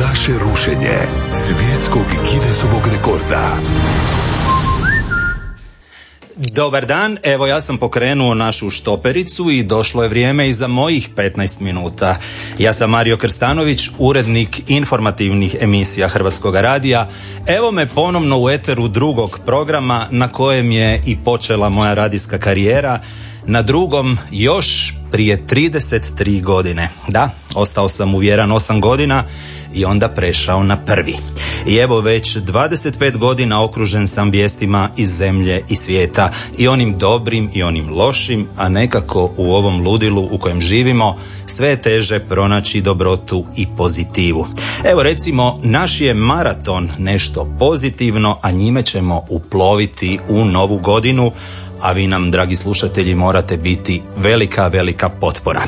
naše rušenje svjetskog Guinnessovog rekorda. Dobar dan, evo ja sam pokrenuo našu štopericu i došlo je vrijeme i za mojih 15 minuta. Ja sam Mario Krstanović, urednik informativnih emisija Hrvatskog radija. Evo me ponovno u eteru drugog programa na kojem je i počela moja radijska karijera. Na drugom još prije 33 godine. Da, ostao sam uvjeran 8 godina i onda prešao na prvi. I evo već 25 godina okružen sam vijestima iz zemlje i svijeta i onim dobrim i onim lošim, a nekako u ovom ludilu u kojem živimo sve je teže pronaći dobrotu i pozitivu. Evo recimo, naš je maraton nešto pozitivno, a njime ćemo uploviti u novu godinu, a vi nam, dragi slušatelji, morate biti velika, velika potpora.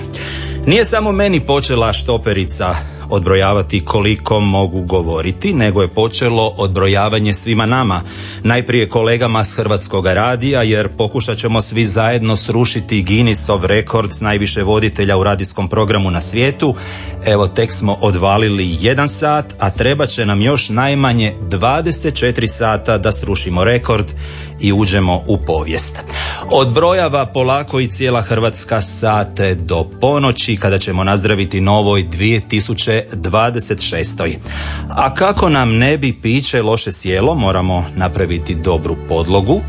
Nije samo meni počela štoperica odbrojavati koliko mogu govoriti, nego je počelo odbrojavanje svima nama. Najprije kolegama s Hrvatskog radija, jer pokušat ćemo svi zajedno srušiti Guinnessov rekord s najviše voditelja u radijskom programu na svijetu. Evo, tek smo odvalili jedan sat, a treba će nam još najmanje 24 sata da srušimo rekord i uđemo u povijest. Odbrojava polako i cijela Hrvatska sate do ponoći kada ćemo nazdraviti novoj 2026. A kako nam ne bi piće loše sjelo, moramo napraviti dobru podlogu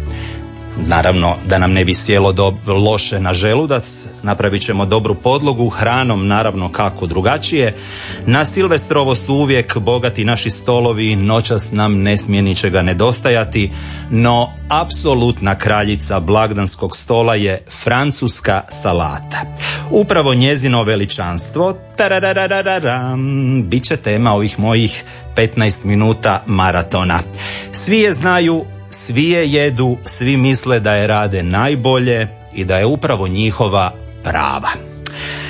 Naravno, da nam ne bi sjelo do loše na želudac, napravit ćemo dobru podlogu, hranom naravno kako drugačije. Na Silvestrovo su uvijek bogati naši stolovi, noćas nam ne smije ničega nedostajati, no apsolutna kraljica blagdanskog stola je francuska salata. Upravo njezino veličanstvo, bit će tema ovih mojih 15 minuta maratona. Svi je znaju, svi je jedu, svi misle da je rade najbolje i da je upravo njihova prava.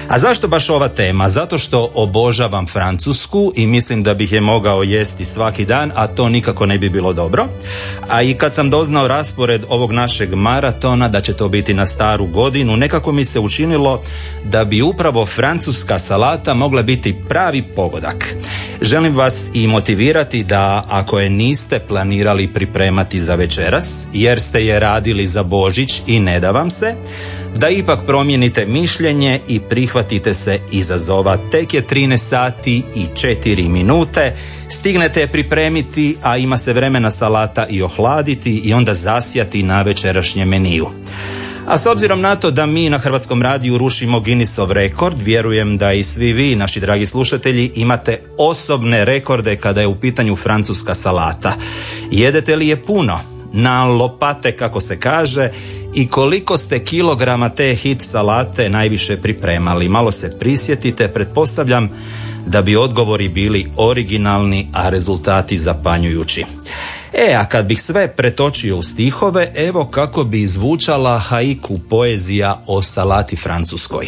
A zašto baš ova tema? Zato što obožavam Francusku i mislim da bih je mogao jesti svaki dan, a to nikako ne bi bilo dobro. A i kad sam doznao raspored ovog našeg maratona, da će to biti na staru godinu, nekako mi se učinilo da bi upravo francuska salata mogla biti pravi pogodak. Želim vas i motivirati da ako je niste planirali pripremati za večeras, jer ste je radili za Božić i ne da vam se, da ipak promijenite mišljenje i prihvatite se izazova. Tek je 13 sati i 4 minute. Stignete je pripremiti, a ima se vremena salata i ohladiti i onda zasjati na večerašnje meniju. A s obzirom na to da mi na Hrvatskom radiju rušimo Guinnessov rekord, vjerujem da i svi vi, naši dragi slušatelji, imate osobne rekorde kada je u pitanju francuska salata. Jedete li je puno? Na lopate, kako se kaže, i koliko ste kilograma te hit salate najviše pripremali. Malo se prisjetite, pretpostavljam da bi odgovori bili originalni, a rezultati zapanjujući. E, a kad bih sve pretočio u stihove, evo kako bi izvučala haiku poezija o salati francuskoj.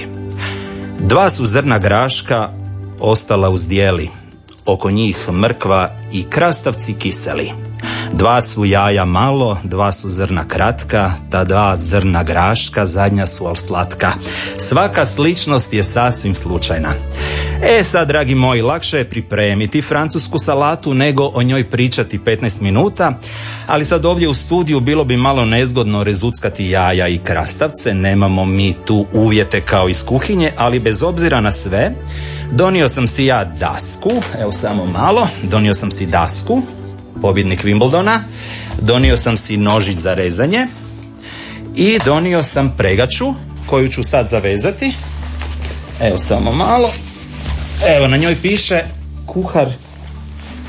Dva su zrna graška ostala uz dijeli, oko njih mrkva i krastavci kiseli. Dva su jaja malo, dva su zrna kratka, ta dva zrna graška, zadnja su al slatka. Svaka sličnost je sasvim slučajna. E sad, dragi moji, lakše je pripremiti francusku salatu nego o njoj pričati 15 minuta, ali sad ovdje u studiju bilo bi malo nezgodno rezuckati jaja i krastavce, nemamo mi tu uvjete kao iz kuhinje, ali bez obzira na sve, donio sam si ja dasku, evo samo malo, donio sam si dasku, pobjednik Wimbledona, donio sam si nožić za rezanje i donio sam pregaču koju ću sad zavezati. Evo samo malo. Evo na njoj piše kuhar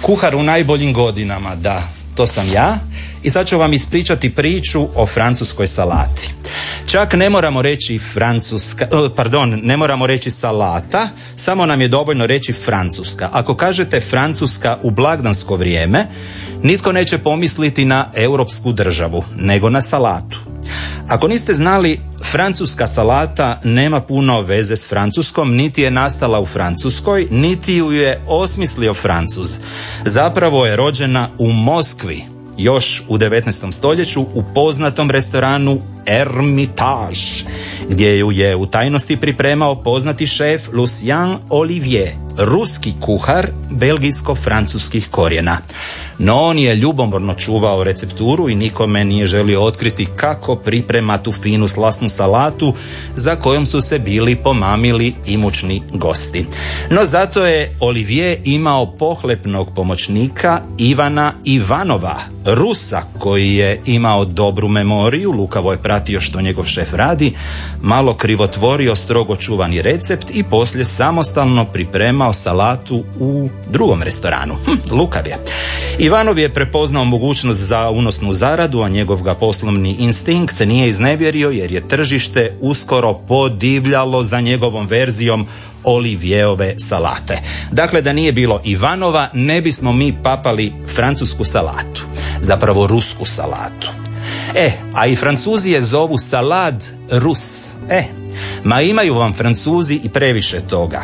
kuhar u najboljim godinama, da, to sam ja. I sad ću vam ispričati priču o francuskoj salati. Čak ne moramo reći francuska, eh, pardon, ne moramo reći salata, samo nam je dovoljno reći francuska. Ako kažete francuska u blagdansko vrijeme, nitko neće pomisliti na europsku državu, nego na salatu. Ako niste znali, francuska salata nema puno veze s francuskom, niti je nastala u Francuskoj, niti ju je osmislio Francuz. Zapravo je rođena u Moskvi, još u 19. stoljeću u poznatom restoranu Ermitage, gdje ju je u tajnosti pripremao poznati šef Lucien Olivier. ruski kuhar belgijsko-francuskih korijena. No on je ljubomorno čuvao recepturu i nikome nije želio otkriti kako priprema tu finu slasnu salatu za kojom su se bili pomamili imućni gosti. No zato je Olivier imao pohlepnog pomoćnika Ivana Ivanova, Rusa koji je imao dobru memoriju, lukavo je pratio što njegov šef radi, malo krivotvorio strogo čuvani recept i poslije samostalno pripremao salatu u drugom restoranu. Hm, lukav je. Ivanov je prepoznao mogućnost za unosnu zaradu, a njegov ga poslovni instinkt nije iznevjerio jer je tržište uskoro podivljalo za njegovom verzijom Olivijeve salate. Dakle, da nije bilo Ivanova, ne bismo mi papali francusku salatu, zapravo rusku salatu. E, a i francuzi je zovu salad rus. E, ma imaju vam francuzi i previše toga.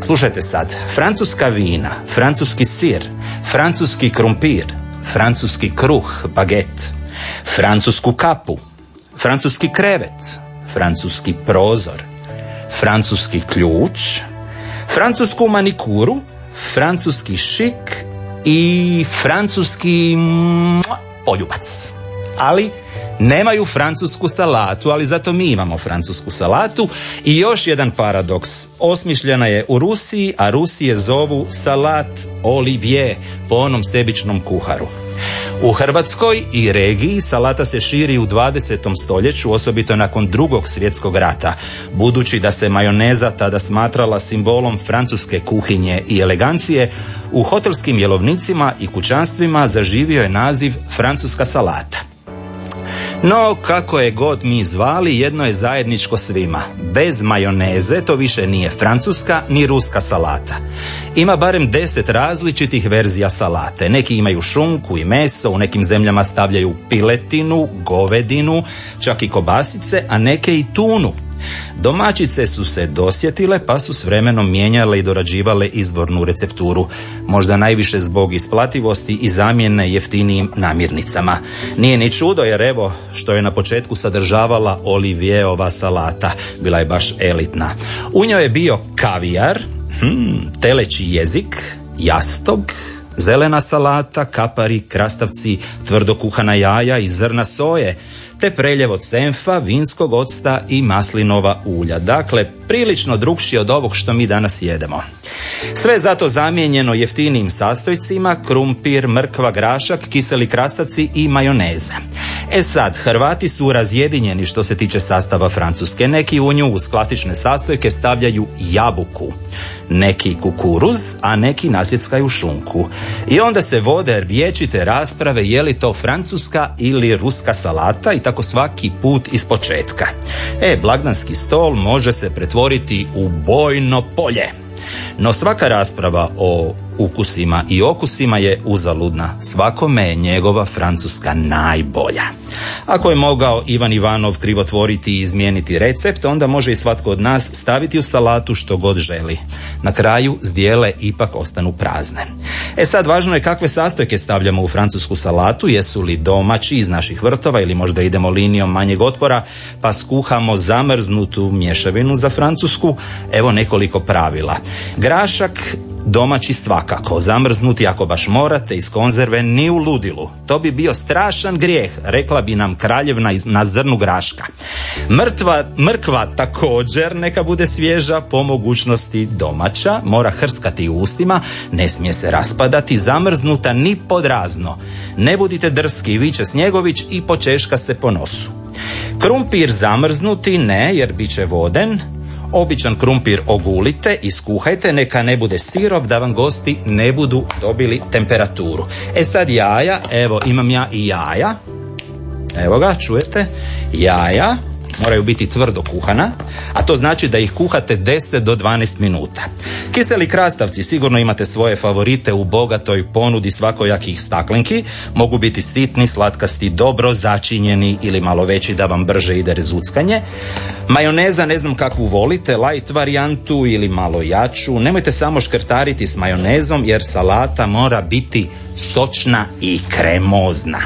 Slušajte sad, francuska vina, francuski sir, francuski krumpir, francuski kruh, baget, francusku kapu, francuski krevet, francuski prozor, francuski ključ, francusku manikuru, francuski šik i francuski poljubac. Ali nemaju francusku salatu, ali zato mi imamo francusku salatu i još jedan paradoks. Osmišljena je u Rusiji, a Rusije zovu salat Olivier po onom sebičnom kuharu. U Hrvatskoj i regiji salata se širi u 20. stoljeću, osobito nakon drugog svjetskog rata, budući da se majoneza tada smatrala simbolom francuske kuhinje i elegancije, u hotelskim jelovnicima i kućanstvima zaživio je naziv francuska salata. No, kako je god mi zvali, jedno je zajedničko svima. Bez majoneze to više nije francuska ni ruska salata. Ima barem deset različitih verzija salate. Neki imaju šunku i meso, u nekim zemljama stavljaju piletinu, govedinu, čak i kobasice, a neke i tunu. Domaćice su se dosjetile pa su s vremenom mijenjale i dorađivale izvornu recepturu, možda najviše zbog isplativosti i zamjene jeftinijim namirnicama. Nije ni čudo jer evo što je na početku sadržavala Olivijeova salata, bila je baš elitna. U njoj je bio kavijar, hmm, teleći jezik, jastog, zelena salata, kapari, krastavci, tvrdo kuhana jaja i zrna soje, te preljev od senfa, vinskog octa i maslinova ulja. Dakle, prilično drugšije od ovog što mi danas jedemo. Sve zato zamijenjeno jeftinijim sastojcima, krumpir, mrkva, grašak, kiseli krastavci i majoneza. E sad, Hrvati su razjedinjeni što se tiče sastava Francuske. Neki u nju uz klasične sastojke stavljaju jabuku, neki kukuruz, a neki nasjeckaju šunku. I onda se vode vječite rasprave je li to francuska ili ruska salata i tako svaki put iz početka. E, blagdanski stol može se pretvoriti u bojno polje. No svaka rasprava o ukusima i okusima je uzaludna. Svakome je njegova Francuska najbolja. Ako je mogao Ivan Ivanov krivotvoriti i izmijeniti recept, onda može i svatko od nas staviti u salatu što god želi. Na kraju zdjele ipak ostanu prazne. E sad, važno je kakve sastojke stavljamo u francusku salatu, jesu li domaći iz naših vrtova ili možda idemo linijom manjeg otpora pa skuhamo zamrznutu mješavinu za francusku. Evo nekoliko pravila. Grašak Domaći svakako, zamrznuti ako baš morate iz konzerve ni u ludilu. To bi bio strašan grijeh, rekla bi nam kraljevna na zrnu graška. Mrtva, mrkva također neka bude svježa, po mogućnosti domaća, mora hrskati u ustima, ne smije se raspadati, zamrznuta ni podrazno. Ne budite drski, viće Snjegović i počeška se po nosu. Krumpir zamrznuti ne, jer bit će voden, Običan krumpir ogulite i skuhajte, neka ne bude sirov da vam gosti ne budu dobili temperaturu. E sad jaja, evo imam ja i jaja. Evo ga, čujete? Jaja, moraju biti tvrdo kuhana, a to znači da ih kuhate 10 do 12 minuta. Kiseli krastavci sigurno imate svoje favorite u bogatoj ponudi svakojakih staklenki, mogu biti sitni, slatkasti, dobro začinjeni ili malo veći da vam brže ide rezuckanje. Majoneza ne znam kakvu volite, light varijantu ili malo jaču. Nemojte samo škrtariti s majonezom jer salata mora biti sočna i kremozna.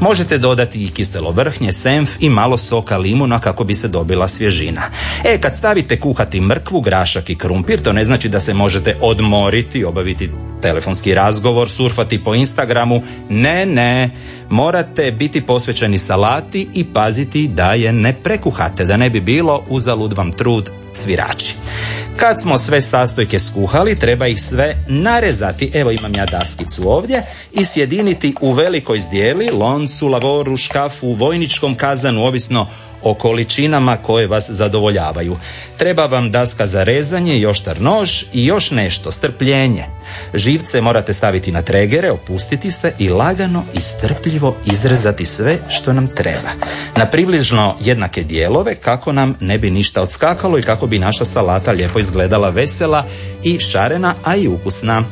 Možete dodati i kiselo vrhnje, senf i malo soka limuna kako bi se dobila svježina. E, kad stavite kuhati mrkvu, grašak i krumpir, to ne znači da se možete odmoriti, obaviti telefonski razgovor, surfati po Instagramu. Ne, ne. Morate biti posvećeni salati i paziti da je ne prekuhate, da ne bi bilo uzalud vam trud svirači. Kad smo sve sastojke skuhali, treba ih sve narezati, evo imam ja daskicu ovdje, i sjediniti u velikoj zdjeli, loncu, lavoru, škafu, vojničkom kazanu, ovisno o količinama koje vas zadovoljavaju. Treba vam daska za rezanje, joštar nož i još nešto, strpljenje. Živce morate staviti na tregere, opustiti se i lagano i strpljivo izrezati sve što nam treba. Na približno jednake dijelove kako nam ne bi ništa odskakalo i kako bi naša salata lijepo izgledala vesela i šarena, a i ukusna.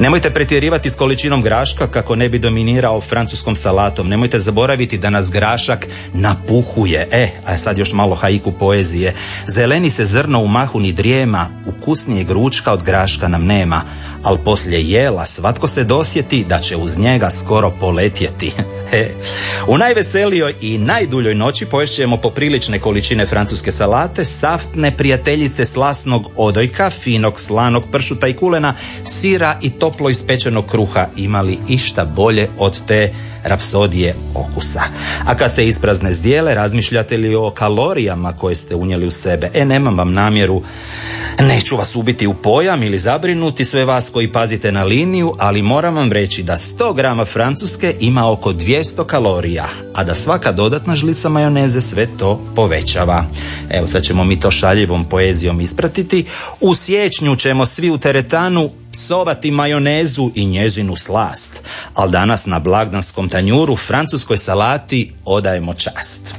Nemojte pretjerivati s količinom graška kako ne bi dominirao francuskom salatom. Nemojte zaboraviti da nas grašak napuhuje. E, a sad još malo haiku poezije. Zeleni se zrno u mahu ni drijema, ukusnijeg ručka od graška nam nema ali poslije jela svatko se dosjeti da će uz njega skoro poletjeti. U najveselijoj i najduljoj noći poješćemo poprilične količine francuske salate, saftne prijateljice slasnog odojka, finog slanog pršuta i kulena, sira i toplo ispečenog kruha. Imali išta bolje od te rapsodije okusa. A kad se isprazne zdjele, razmišljate li o kalorijama koje ste unijeli u sebe? E, nemam vam namjeru Neću vas ubiti u pojam ili zabrinuti sve vas koji pazite na liniju, ali moram vam reći da 100 grama francuske ima oko 200 kalorija, a da svaka dodatna žlica majoneze sve to povećava. Evo sad ćemo mi to šaljivom poezijom ispratiti. U siječnju ćemo svi u teretanu psovati majonezu i njezinu slast, ali danas na blagdanskom tanjuru francuskoj salati odajemo čast.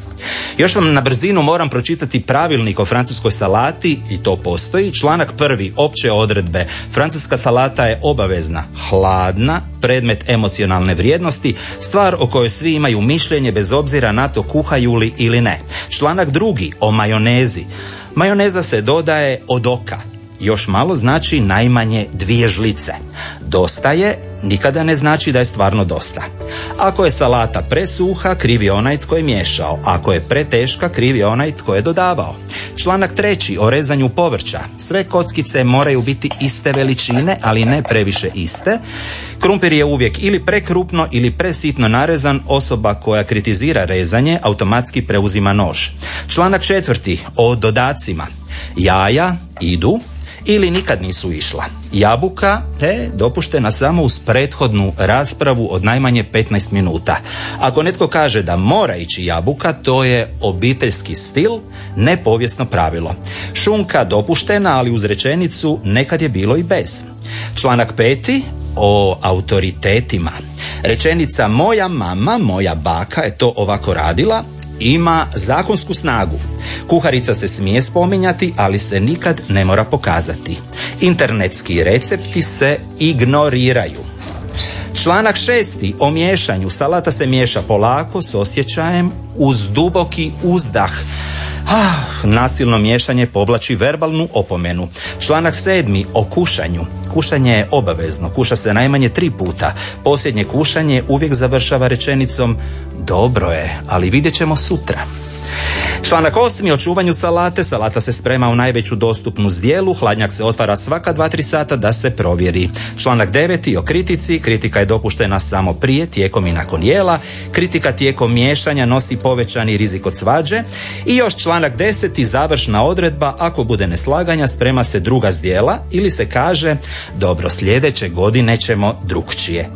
Još vam na brzinu moram pročitati pravilnik o francuskoj salati i to postoji. Članak prvi opće odredbe. Francuska salata je obavezna, hladna, predmet emocionalne vrijednosti, stvar o kojoj svi imaju mišljenje bez obzira na to kuhaju li ili ne. Članak drugi o majonezi. Majoneza se dodaje od oka, još malo znači najmanje dvije žlice. Dosta je, nikada ne znači da je stvarno dosta. Ako je salata presuha, krivi onaj tko je miješao. Ako je preteška, krivi onaj tko je dodavao. Članak treći o rezanju povrća. Sve kockice moraju biti iste veličine, ali ne previše iste. Krumpir je uvijek ili prekrupno ili presitno narezan. Osoba koja kritizira rezanje automatski preuzima nož. Članak četvrti o dodacima. Jaja idu, ili nikad nisu išla. Jabuka je dopuštena samo uz prethodnu raspravu od najmanje 15 minuta. Ako netko kaže da mora ići jabuka, to je obiteljski stil, ne povijesno pravilo. Šunka dopuštena, ali uz rečenicu nekad je bilo i bez. Članak peti o autoritetima. Rečenica moja mama, moja baka je to ovako radila, ima zakonsku snagu. Kuharica se smije spominjati, ali se nikad ne mora pokazati. Internetski recepti se ignoriraju. Članak šesti o miješanju. Salata se miješa polako s osjećajem uz duboki uzdah. Ah, nasilno miješanje povlači verbalnu opomenu. Članak sedmi o kušanju. Kušanje je obavezno, kuša se najmanje tri puta. Posljednje kušanje uvijek završava rečenicom dobro je, ali vidjet ćemo sutra. Članak 8. o čuvanju salate. Salata se sprema u najveću dostupnu zdjelu. Hladnjak se otvara svaka 2-3 sata da se provjeri. Članak 9. o kritici. Kritika je dopuštena samo prije, tijekom i nakon jela. Kritika tijekom miješanja nosi povećani rizik od svađe. I još članak 10. završna odredba. Ako bude neslaganja, sprema se druga zdjela ili se kaže dobro, sljedeće godine ćemo drugčije.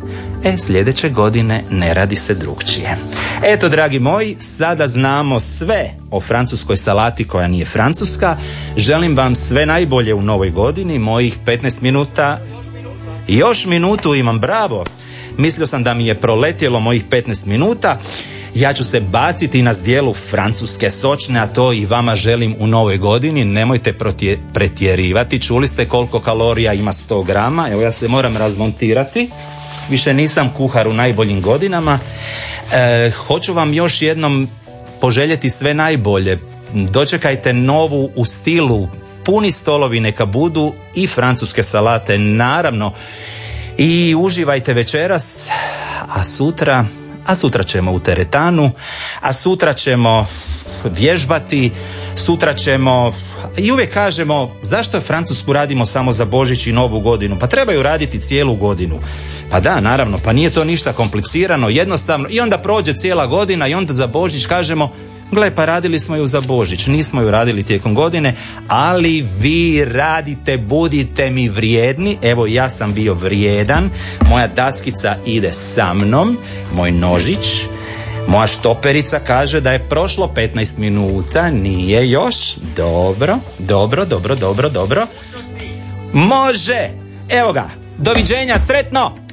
E, sljedeće godine ne radi se drugčije. Eto, dragi moji, sada znamo sve o francuskoj salati koja nije francuska. Želim vam sve najbolje u novoj godini, mojih 15 minuta. Još minutu imam, bravo! Mislio sam da mi je proletjelo mojih 15 minuta. Ja ću se baciti na zdjelu francuske sočne, a to i vama želim u novoj godini. Nemojte pretjerivati. Čuli ste koliko kalorija ima 100 grama. Evo ja se moram razmontirati. Više nisam kuhar u najboljim godinama. E, hoću vam još jednom poželjeti sve najbolje. Dočekajte novu u stilu, puni stolovi neka budu i francuske salate naravno. I uživajte večeras, a sutra a sutra ćemo u teretanu, a sutra ćemo vježbati, sutra ćemo i uvijek kažemo zašto Francusku radimo samo za Božić i Novu godinu? Pa trebaju raditi cijelu godinu. Pa da, naravno, pa nije to ništa komplicirano, jednostavno i onda prođe cijela godina i onda za Božić kažemo Gle, pa radili smo ju za Božić, nismo ju radili tijekom godine, ali vi radite, budite mi vrijedni. Evo, ja sam bio vrijedan, moja daskica ide sa mnom, moj nožić, moja štoperica kaže da je prošlo 15 minuta, nije još. Dobro, dobro, dobro, dobro, dobro. Može! Evo ga, doviđenja, sretno!